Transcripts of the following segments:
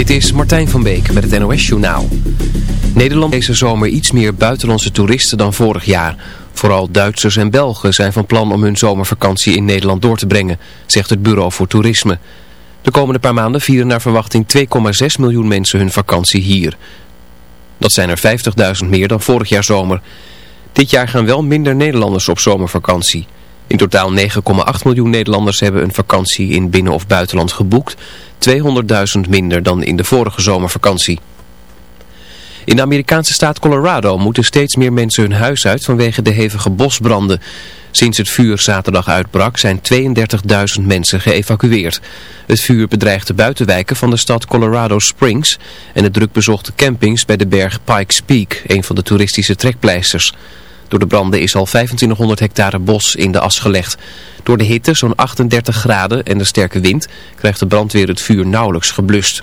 Dit is Martijn van Beek met het NOS Journaal. Nederland deze zomer iets meer buitenlandse toeristen dan vorig jaar. Vooral Duitsers en Belgen zijn van plan om hun zomervakantie in Nederland door te brengen, zegt het Bureau voor Toerisme. De komende paar maanden vieren naar verwachting 2,6 miljoen mensen hun vakantie hier. Dat zijn er 50.000 meer dan vorig jaar zomer. Dit jaar gaan wel minder Nederlanders op zomervakantie. In totaal 9,8 miljoen Nederlanders hebben een vakantie in binnen- of buitenland geboekt. 200.000 minder dan in de vorige zomervakantie. In de Amerikaanse staat Colorado moeten steeds meer mensen hun huis uit vanwege de hevige bosbranden. Sinds het vuur zaterdag uitbrak zijn 32.000 mensen geëvacueerd. Het vuur bedreigt de buitenwijken van de stad Colorado Springs en de drukbezochte campings bij de berg Pikes Peak, een van de toeristische trekpleisters. Door de branden is al 2500 hectare bos in de as gelegd. Door de hitte, zo'n 38 graden en de sterke wind, krijgt de brandweer het vuur nauwelijks geblust.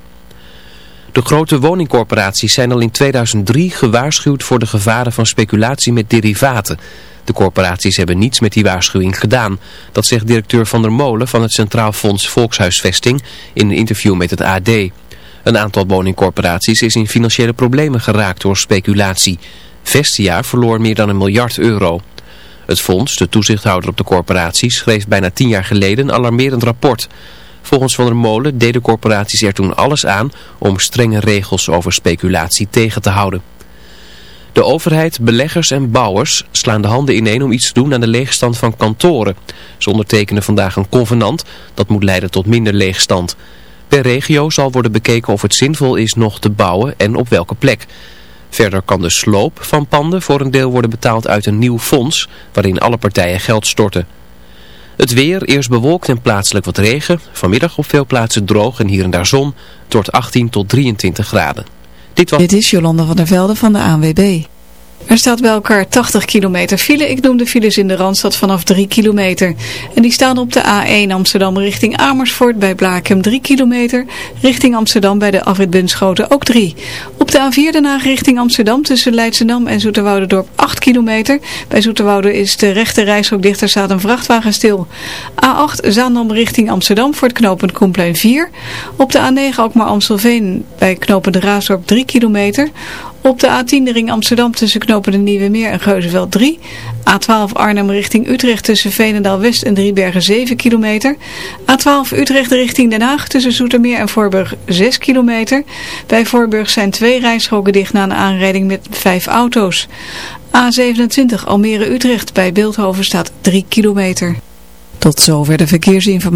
De grote woningcorporaties zijn al in 2003 gewaarschuwd voor de gevaren van speculatie met derivaten. De corporaties hebben niets met die waarschuwing gedaan. Dat zegt directeur Van der Molen van het Centraal Fonds Volkshuisvesting in een interview met het AD. Een aantal woningcorporaties is in financiële problemen geraakt door speculatie. Vestia verloor meer dan een miljard euro. Het fonds, de toezichthouder op de corporaties, schreef bijna tien jaar geleden een alarmerend rapport. Volgens Van der Molen deden corporaties er toen alles aan om strenge regels over speculatie tegen te houden. De overheid, beleggers en bouwers slaan de handen ineen om iets te doen aan de leegstand van kantoren. Ze ondertekenen vandaag een convenant dat moet leiden tot minder leegstand. Per regio zal worden bekeken of het zinvol is nog te bouwen en op welke plek. Verder kan de sloop van panden voor een deel worden betaald uit een nieuw fonds waarin alle partijen geld storten. Het weer, eerst bewolkt en plaatselijk wat regen. Vanmiddag op veel plaatsen droog en hier en daar zon. tot 18 tot 23 graden. Dit, was... Dit is Jolanda van der Velde van de ANWB. Er staat bij elkaar 80 kilometer file. Ik noem de files in de Randstad vanaf 3 kilometer. En die staan op de A1 Amsterdam richting Amersfoort bij Blaakem 3 kilometer. Richting Amsterdam bij de afrit Bunschoten ook 3. Op de A4 Den Haag richting Amsterdam tussen Leidschendam en Zoeterwouderdorp 8 kilometer. Bij Zoeterwoude is de rechte reishok dichter staat een vrachtwagen stil. A8 Zaandam richting Amsterdam voor het knooppunt Koenplein 4. Op de A9 Alkmaar Amstelveen bij knooppunt Raasdorp 3 kilometer. Op de A10 de ring Amsterdam tussen knopen de Nieuwe Meer en Geuzenveld 3. A12 Arnhem richting Utrecht tussen Veenendaal West en Driebergen 7 kilometer. A12 Utrecht richting Den Haag tussen Zoetermeer en Voorburg 6 kilometer. Bij Voorburg zijn twee rijstroken dicht na een aanrijding met vijf auto's. A27 Almere Utrecht bij Beeldhoven staat 3 kilometer. Tot zover de verkeersinformatie.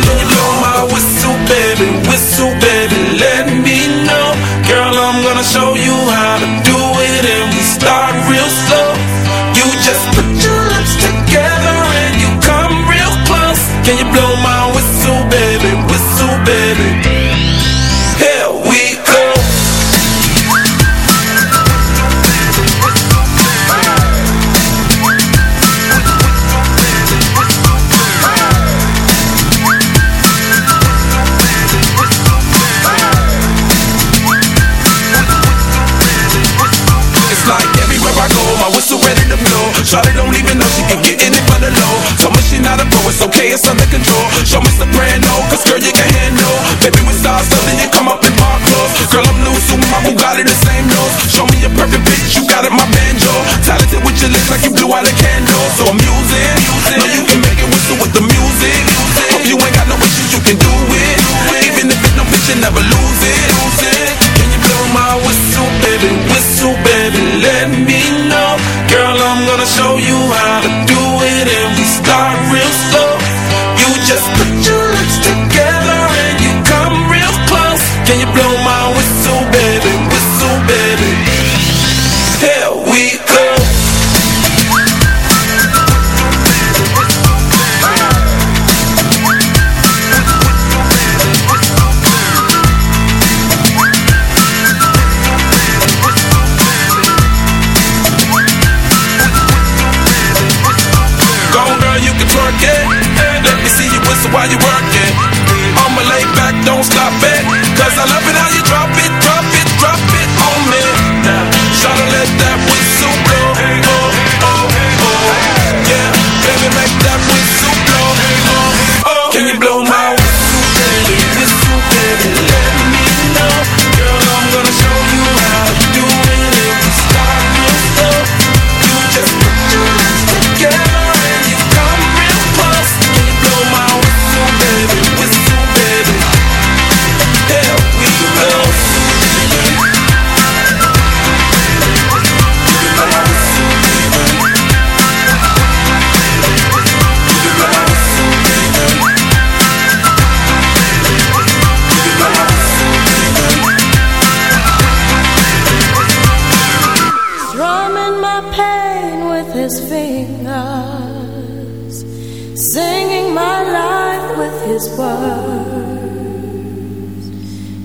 show Mr. Brand. my pain with his fingers, singing my life with his words,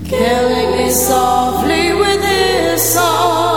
killing me softly with his song.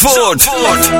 Zandvoort. Zandvoort.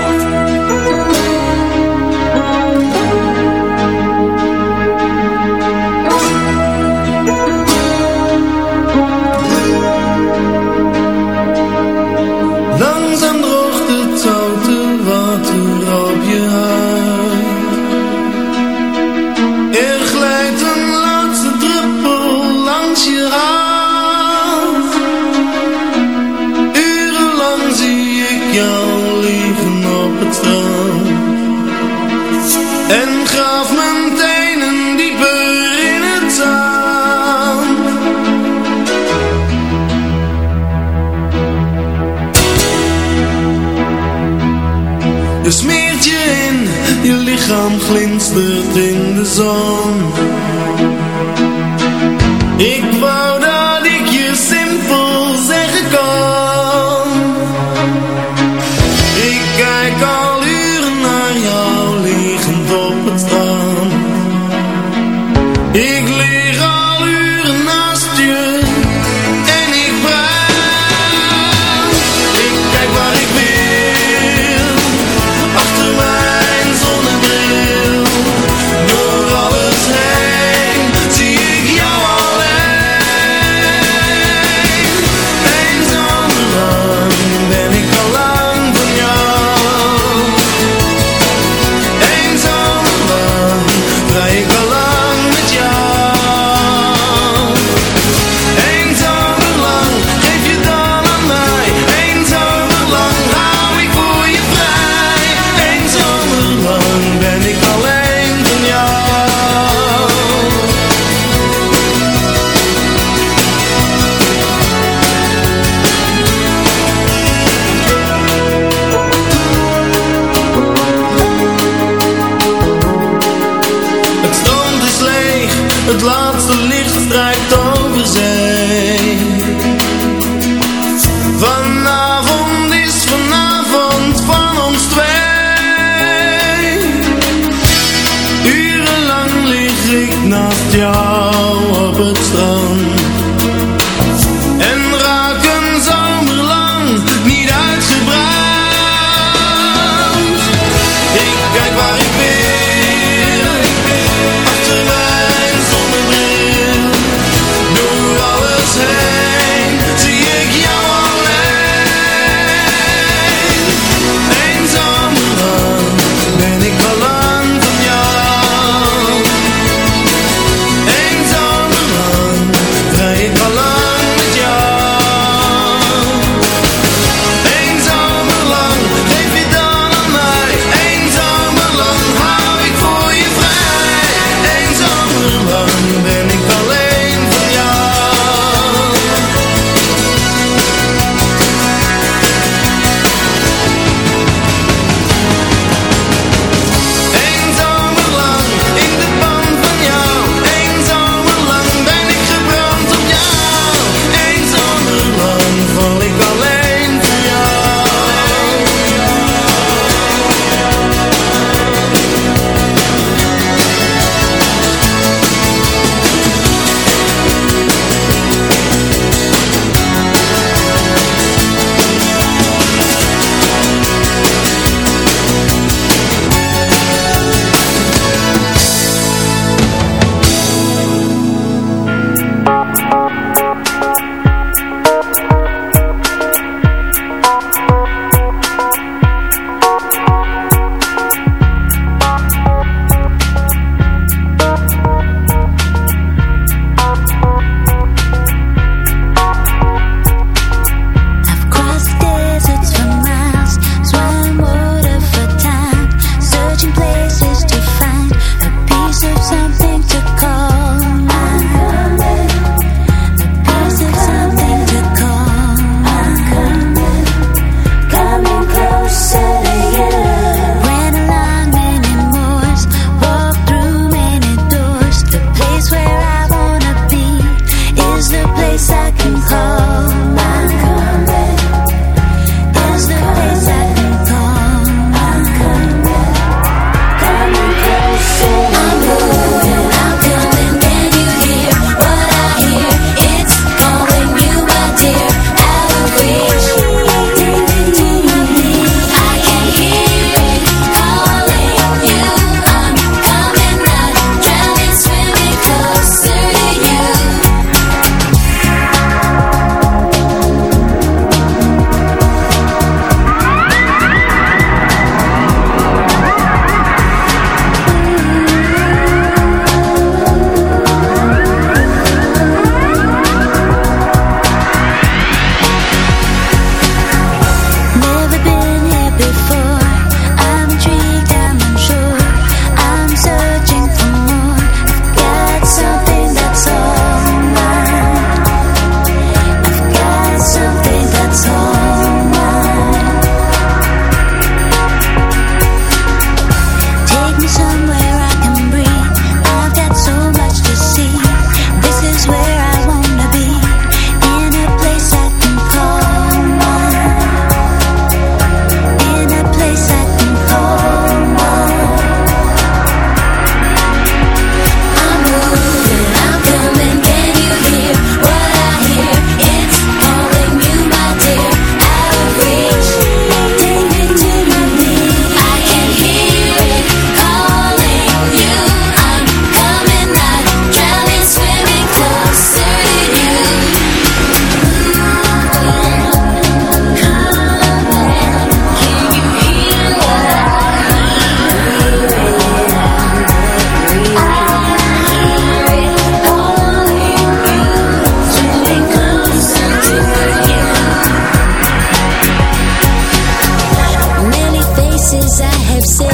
I've seen,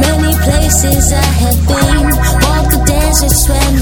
many places I have been. Walk the deserts when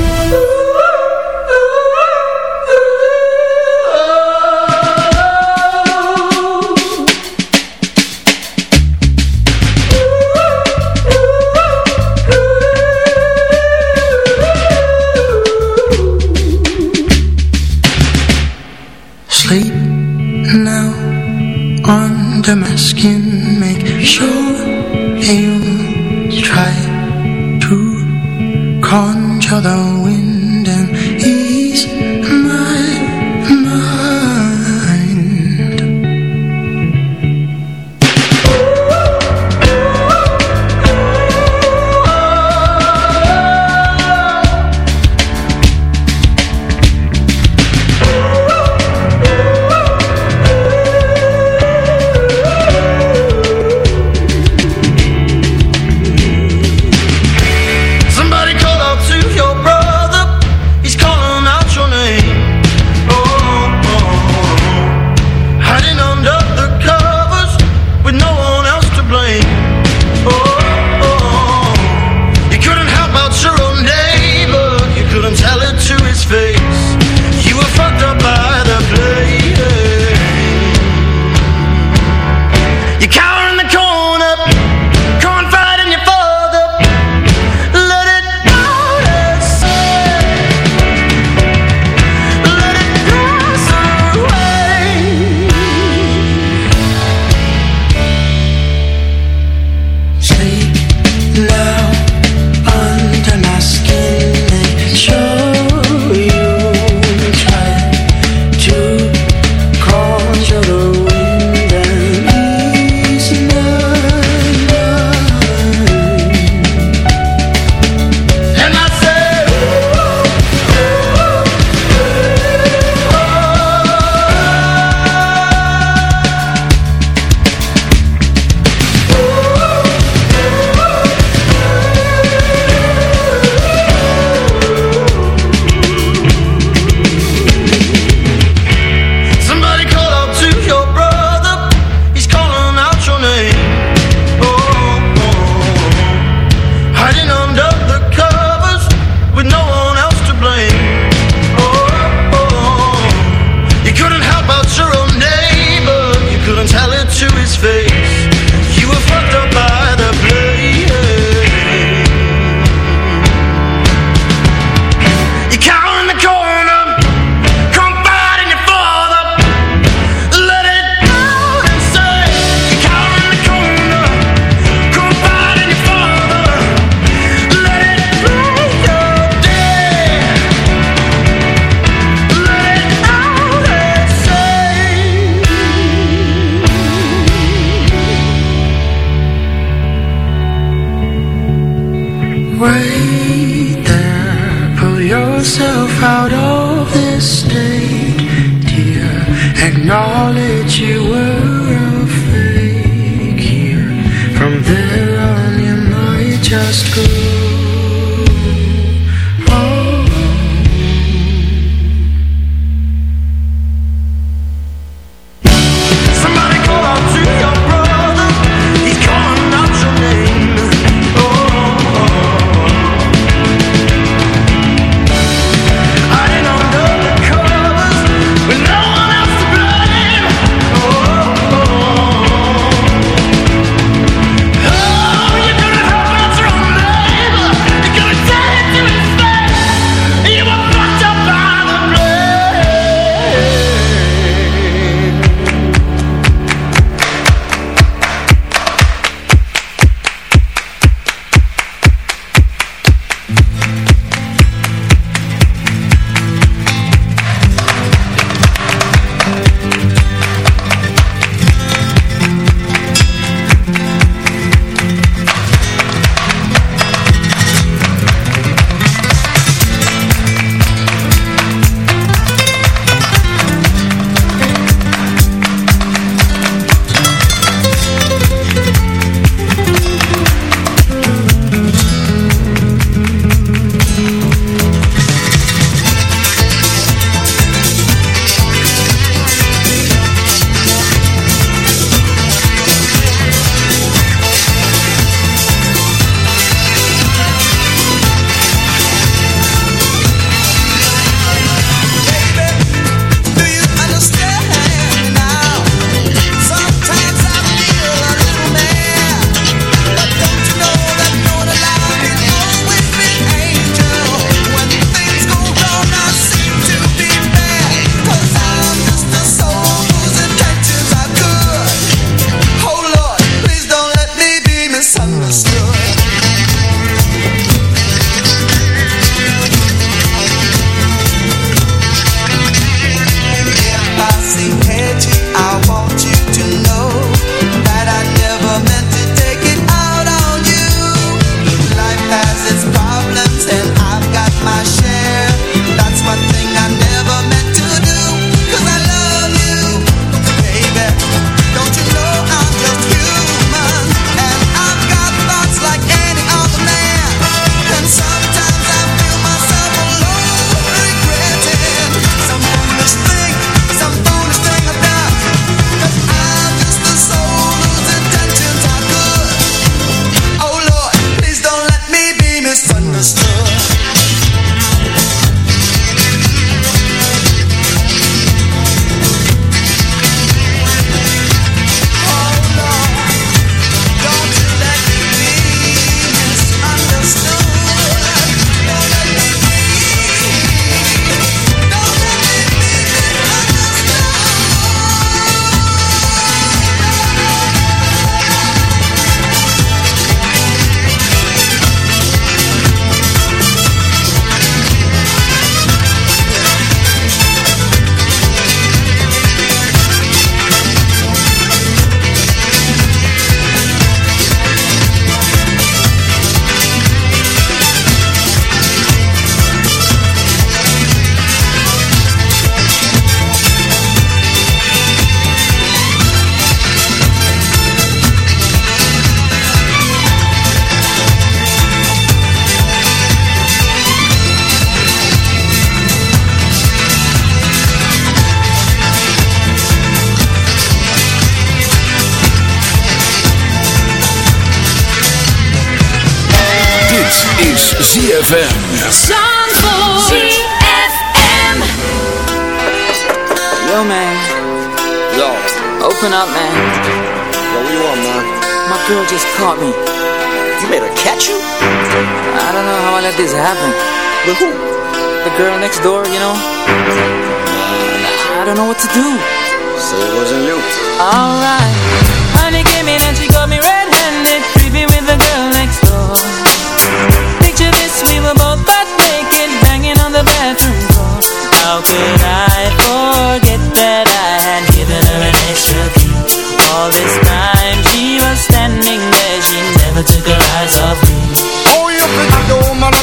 conjure the.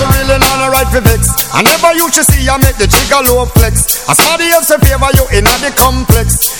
she really not a right for vex I never used to see her make the jigger low flex. As somebody else in favor you in the complex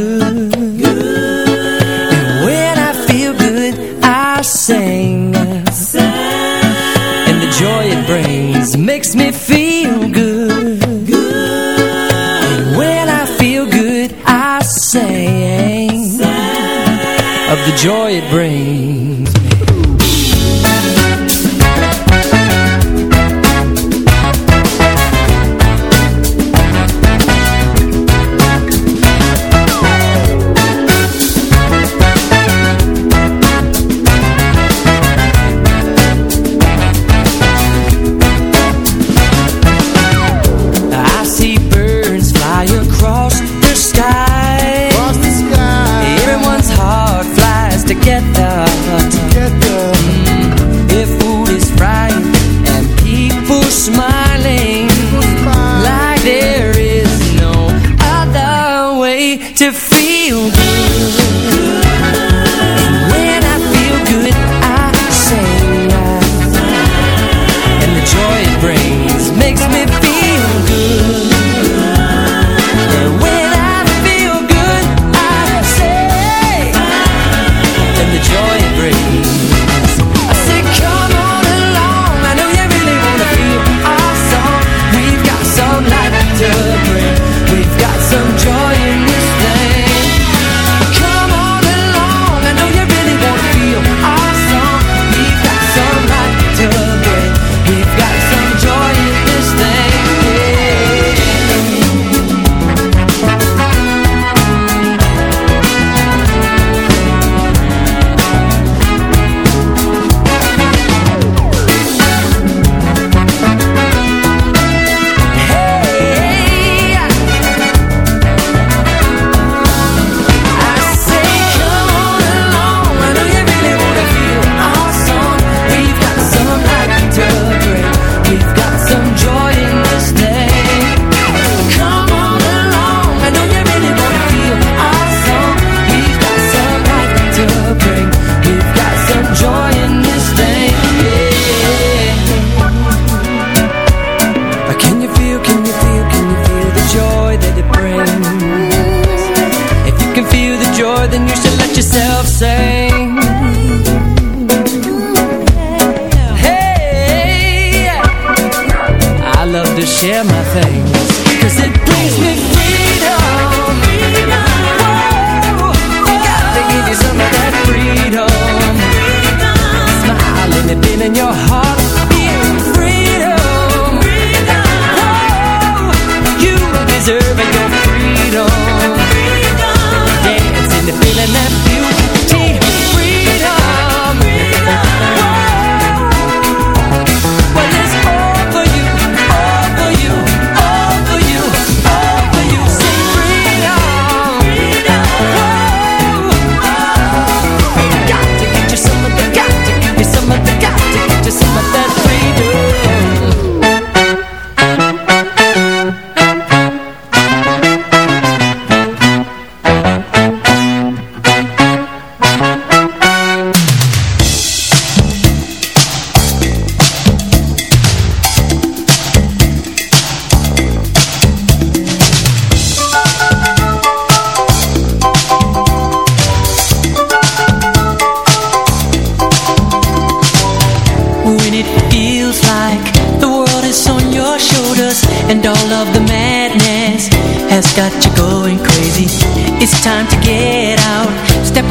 of the joy it brings.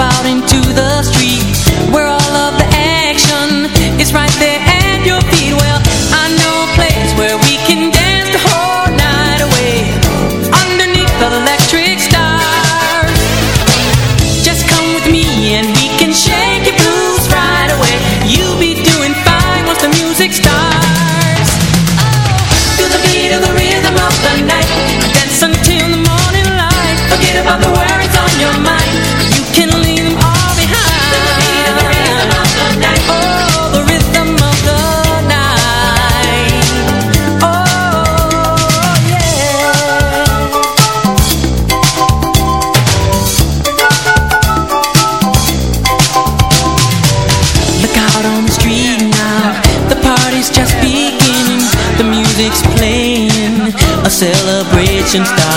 about in patience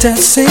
dancing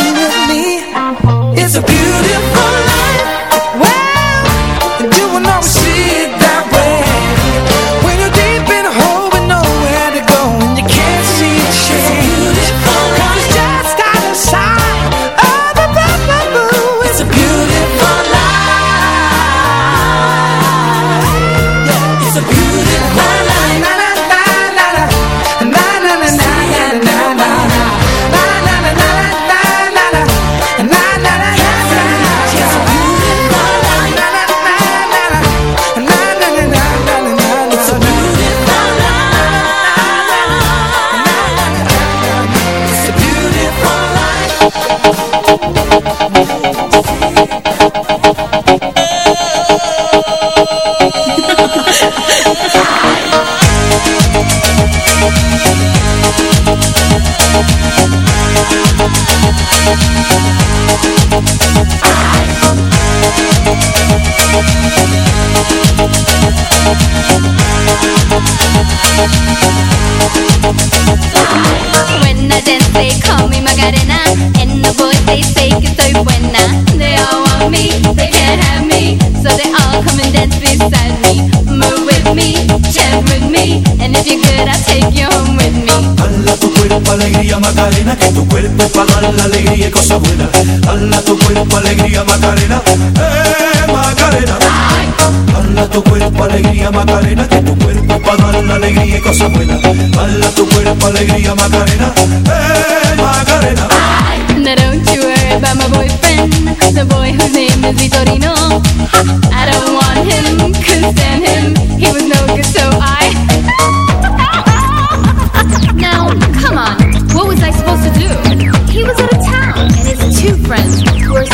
And if you could, I'd take you with me. Hala tu cuerpo, alegría, Macarena Que tu cuerpo para dar la alegría y cosa buena. Hala tu cuerpo, alegría, Macarena. Eh, Macarena. Hala tu cuerpo, alegría, Macarena Que tu cuerpo para dar la alegría y cosa buena. Hala tu cuerpo, alegría, Macarena. Eh, Macarena. Now don't you worry about my boyfriend The boy whose name is Vitorino. I don't want him, could stand him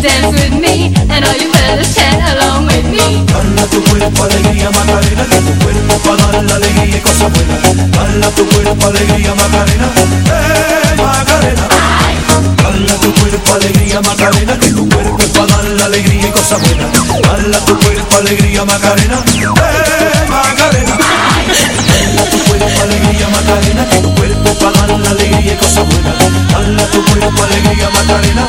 Dance with me, and all you fellas chat along with me. Dala tu cuerpo alegría Macarena, que tu cuerpo para dar la alegría y cosas buenas. Dala tu cuerpo alegría Macarena, eh Macarena. Dala tu cuerpo alegría Macarena, que tu cuerpo para dar la alegría y cosas buenas. Dala tu cuerpo alegría Macarena, eh Macarena. Dala tu cuerpo alegría Macarena, que tu cuerpo para dar la alegría y cosas buenas. Dala tu cuerpo alegría Macarena,